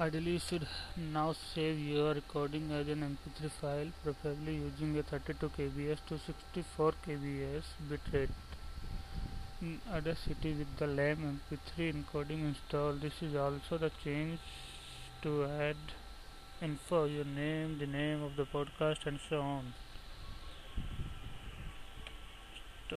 Ideally, you should now save your recording as an MP3 file, preferably using a 32 kbps to 64 kbps bitrate. In Audacity with the LAME MP3 encoding installed, this is also the change to add info, your name, the name of the podcast, and so on.